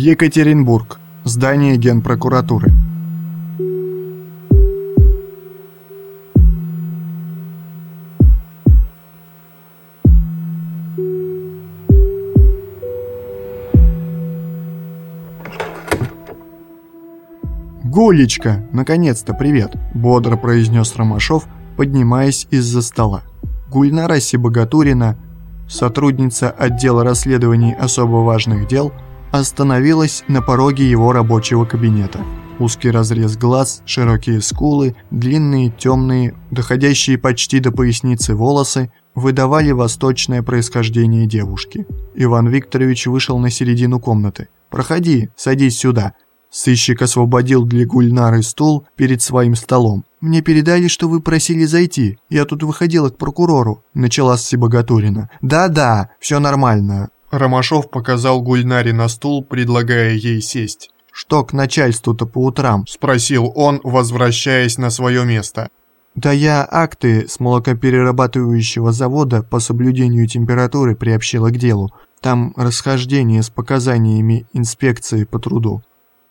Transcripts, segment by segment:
Екатеринбург. Здание Генпрокуратуры. «Гулечка! Наконец-то привет!» – бодро произнес Ромашов, поднимаясь из-за стола. Гульнара Сибагатурина, сотрудница отдела расследований особо важных дел, остановилась на пороге его рабочего кабинета. Узкий разрез глаз, широкие скулы, длинные, темные, доходящие почти до поясницы волосы выдавали восточное происхождение девушки. Иван Викторович вышел на середину комнаты. «Проходи, садись сюда», Сыщик освободил для Гульнары стул перед своим столом. «Мне передали, что вы просили зайти. Я тут выходила к прокурору», — начала Сибагатурина. «Да-да, все нормально». Ромашов показал Гульнаре на стул, предлагая ей сесть. «Что к начальству-то по утрам?» — спросил он, возвращаясь на свое место. «Да я акты с молокоперерабатывающего завода по соблюдению температуры приобщила к делу. Там расхождение с показаниями инспекции по труду».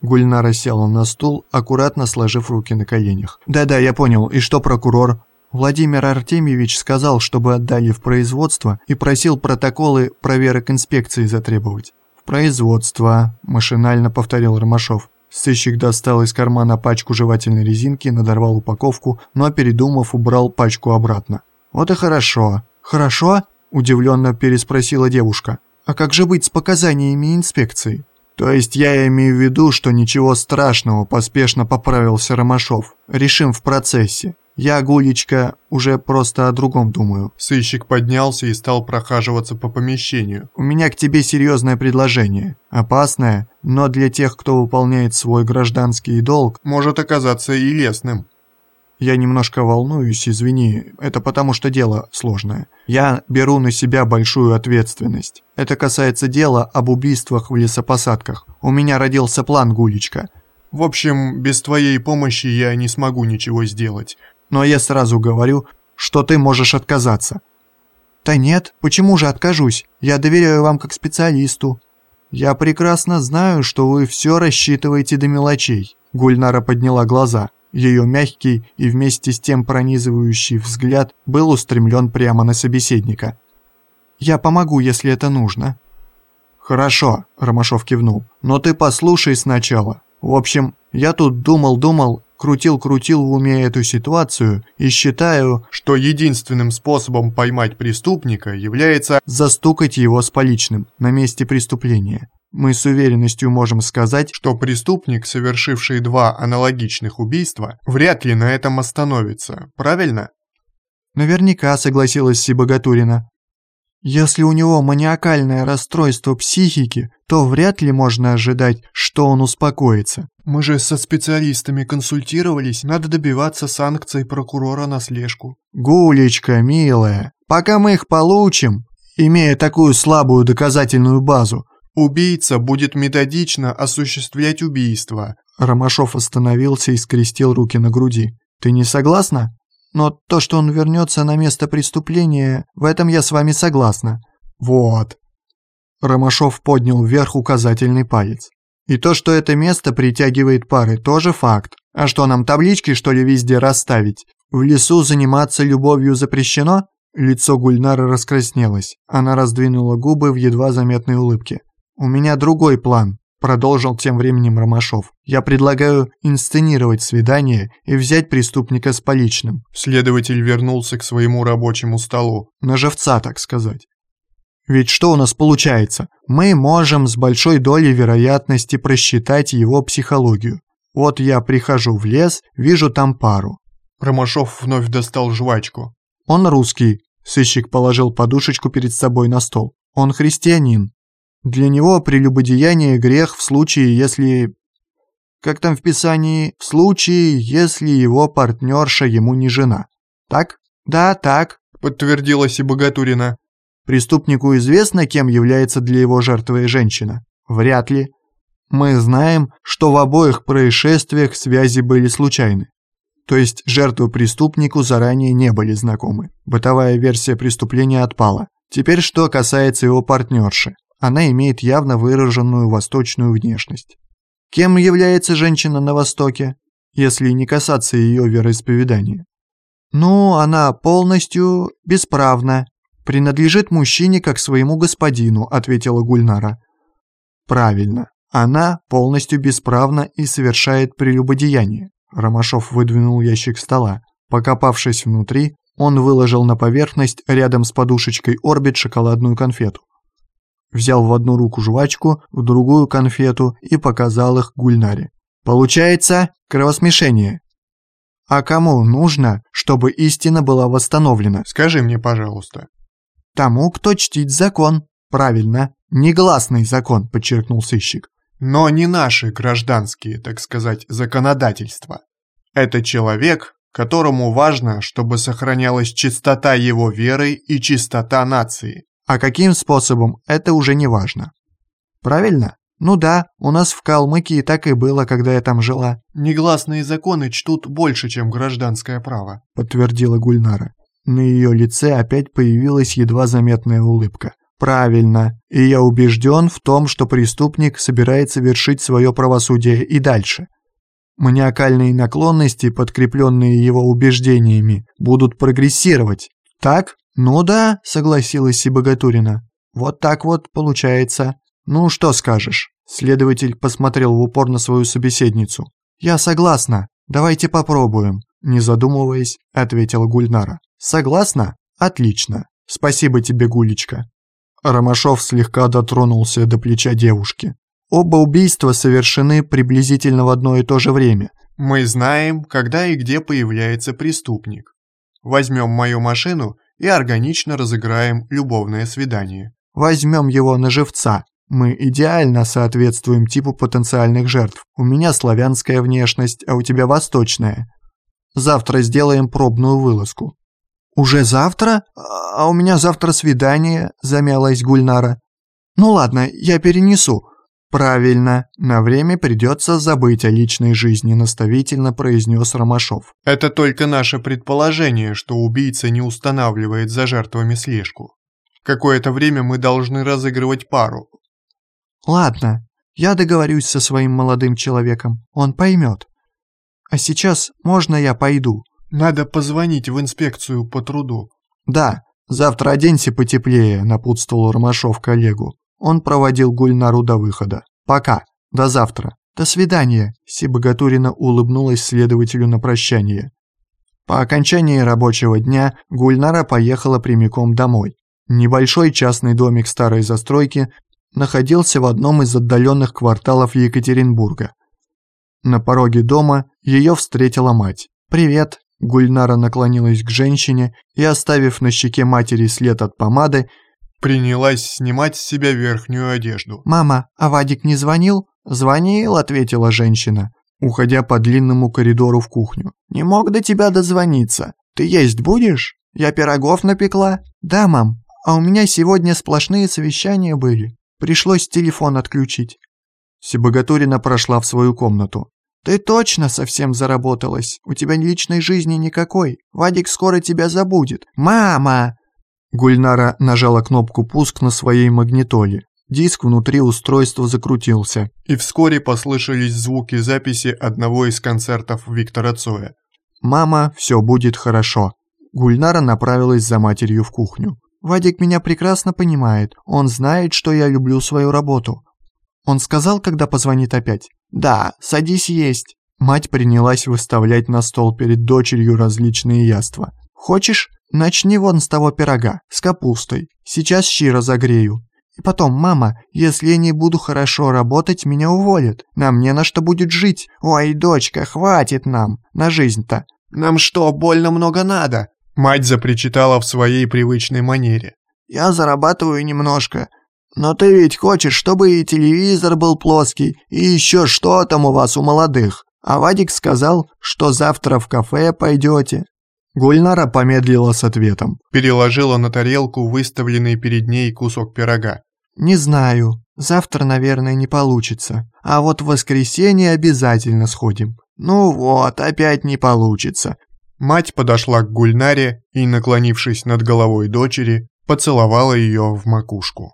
Гульнара села на стул, аккуратно сложив руки на коленях. «Да-да, я понял. И что прокурор?» Владимир Артемьевич сказал, чтобы отдали в производство и просил протоколы проверок инспекции затребовать. «В производство», – машинально повторил Ромашов. Сыщик достал из кармана пачку жевательной резинки, надорвал упаковку, но, передумав, убрал пачку обратно. «Вот и хорошо». «Хорошо?» – удивленно переспросила девушка. «А как же быть с показаниями инспекции?» «То есть я имею в виду, что ничего страшного», – поспешно поправился Ромашов. «Решим в процессе. Я, Гулечка, уже просто о другом думаю». Сыщик поднялся и стал прохаживаться по помещению. «У меня к тебе серьезное предложение. Опасное, но для тех, кто выполняет свой гражданский долг, может оказаться и лесным». Я немножко волнуюсь, извини, это потому что дело сложное. Я беру на себя большую ответственность. Это касается дела об убийствах в лесопосадках. У меня родился план, Гулечка. В общем, без твоей помощи я не смогу ничего сделать. Но я сразу говорю, что ты можешь отказаться. Да нет, почему же откажусь? Я доверяю вам как специалисту. Я прекрасно знаю, что вы все рассчитываете до мелочей. Гульнара подняла глаза. Ее мягкий и вместе с тем пронизывающий взгляд был устремлен прямо на собеседника. «Я помогу, если это нужно». «Хорошо», – Ромашов кивнул, – «но ты послушай сначала. В общем, я тут думал-думал, крутил-крутил в уме эту ситуацию и считаю, что единственным способом поймать преступника является застукать его с поличным на месте преступления. Мы с уверенностью можем сказать, что преступник, совершивший два аналогичных убийства, вряд ли на этом остановится, правильно? Наверняка согласилась Сибагатурина. Если у него маниакальное расстройство психики, то вряд ли можно ожидать, что он успокоится. Мы же со специалистами консультировались, надо добиваться санкций прокурора на слежку. Гулечка, милая, пока мы их получим, имея такую слабую доказательную базу, Убийца будет методично осуществлять убийство. Ромашов остановился и скрестил руки на груди. Ты не согласна? Но то, что он вернется на место преступления, в этом я с вами согласна. Вот. Ромашов поднял вверх указательный палец. И то, что это место притягивает пары, тоже факт. А что, нам таблички, что ли, везде расставить? В лесу заниматься любовью запрещено? Лицо Гульнары раскраснелось. Она раздвинула губы в едва заметной улыбке. «У меня другой план», – продолжил тем временем Ромашов. «Я предлагаю инсценировать свидание и взять преступника с поличным». Следователь вернулся к своему рабочему столу. На живца, так сказать. Ведь что у нас получается? Мы можем с большой долей вероятности просчитать его психологию. Вот я прихожу в лес, вижу там пару. Ромашов вновь достал жвачку. Он русский. Сыщик положил подушечку перед собой на стол. Он христианин. Для него прелюбодеяние – грех в случае, если... Как там в Писании? В случае, если его партнерша ему не жена. Так? Да, так. Подтвердилась и Богатурина. Преступнику известно, кем является для его жертвы женщина? Вряд ли. Мы знаем, что в обоих происшествиях связи были случайны. То есть жертвы преступнику заранее не были знакомы. Бытовая версия преступления отпала. Теперь что касается его партнерши. Она имеет явно выраженную восточную внешность. Кем является женщина на Востоке, если не касаться ее вероисповедания? Ну, она полностью бесправна, принадлежит мужчине как своему господину, ответила Гульнара. Правильно, она полностью бесправна и совершает прелюбодеяние. Ромашов выдвинул ящик стола. Покопавшись внутри, он выложил на поверхность рядом с подушечкой орбит шоколадную конфету. Взял в одну руку жвачку, в другую конфету и показал их Гульнаре. Получается кровосмешение. А кому нужно, чтобы истина была восстановлена? Скажи мне, пожалуйста. Тому, кто чтит закон. Правильно. Негласный закон, подчеркнул сыщик. Но не наши гражданские, так сказать, законодательства. Это человек, которому важно, чтобы сохранялась чистота его веры и чистота нации. А каким способом, это уже не важно. Правильно? Ну да, у нас в Калмыкии так и было, когда я там жила. Негласные законы чтут больше, чем гражданское право, подтвердила Гульнара. На ее лице опять появилась едва заметная улыбка. Правильно, и я убежден в том, что преступник собирается вершить свое правосудие и дальше. Маниакальные наклонности, подкрепленные его убеждениями, будут прогрессировать. Так? Ну да, согласилась Сибагатурина. Вот так вот получается. Ну что скажешь? Следователь посмотрел в упор на свою собеседницу. Я согласна. Давайте попробуем. Не задумываясь, ответила Гульнара. Согласна? Отлично. Спасибо тебе, Гулечка. Ромашов слегка дотронулся до плеча девушки. Оба убийства совершены приблизительно в одно и то же время. Мы знаем, когда и где появляется преступник. Возьмем мою машину и органично разыграем любовное свидание. Возьмем его на живца. Мы идеально соответствуем типу потенциальных жертв. У меня славянская внешность, а у тебя восточная. Завтра сделаем пробную вылазку. «Уже завтра? А у меня завтра свидание», – замялась Гульнара. «Ну ладно, я перенесу». «Правильно, на время придется забыть о личной жизни», – наставительно произнес Ромашов. «Это только наше предположение, что убийца не устанавливает за жертвами слежку. Какое-то время мы должны разыгрывать пару». «Ладно, я договорюсь со своим молодым человеком, он поймет. А сейчас можно я пойду?» Надо позвонить в инспекцию по труду. Да, завтра оденься потеплее, напутствовал Ромашов коллегу. Он проводил Гульнару до выхода. Пока, до завтра. До свидания, Сибагатурина улыбнулась следователю на прощание. По окончании рабочего дня Гульнара поехала прямиком домой. Небольшой частный домик старой застройки находился в одном из отдаленных кварталов Екатеринбурга. На пороге дома ее встретила мать. «Привет, Гульнара наклонилась к женщине и, оставив на щеке матери след от помады, принялась снимать с себя верхнюю одежду. «Мама, а Вадик не звонил?» «Звонил», — ответила женщина, уходя по длинному коридору в кухню. «Не мог до тебя дозвониться. Ты есть будешь? Я пирогов напекла?» «Да, мам. А у меня сегодня сплошные совещания были. Пришлось телефон отключить». Себогатурина прошла в свою комнату. «Ты точно совсем заработалась. У тебя личной жизни никакой. Вадик скоро тебя забудет. Мама!» Гульнара нажала кнопку «Пуск» на своей магнитоле. Диск внутри устройства закрутился. И вскоре послышались звуки записи одного из концертов Виктора Цоя. «Мама, все будет хорошо». Гульнара направилась за матерью в кухню. «Вадик меня прекрасно понимает. Он знает, что я люблю свою работу. Он сказал, когда позвонит опять? Да, садись есть. Мать принялась выставлять на стол перед дочерью различные яства. Хочешь? Начни вон с того пирога, с капустой. Сейчас щи разогрею. И потом, мама, если я не буду хорошо работать, меня уволят. Нам не на что будет жить. Ой, дочка, хватит нам. На жизнь-то. Нам что, больно много надо? Мать запричитала в своей привычной манере. Я зарабатываю немножко. Но ты ведь хочешь, чтобы и телевизор был плоский, и еще что там у вас у молодых. А Вадик сказал, что завтра в кафе пойдете». Гульнара помедлила с ответом. Переложила на тарелку выставленный перед ней кусок пирога. «Не знаю. Завтра, наверное, не получится. А вот в воскресенье обязательно сходим». «Ну вот, опять не получится». Мать подошла к Гульнаре и, наклонившись над головой дочери, поцеловала ее в макушку.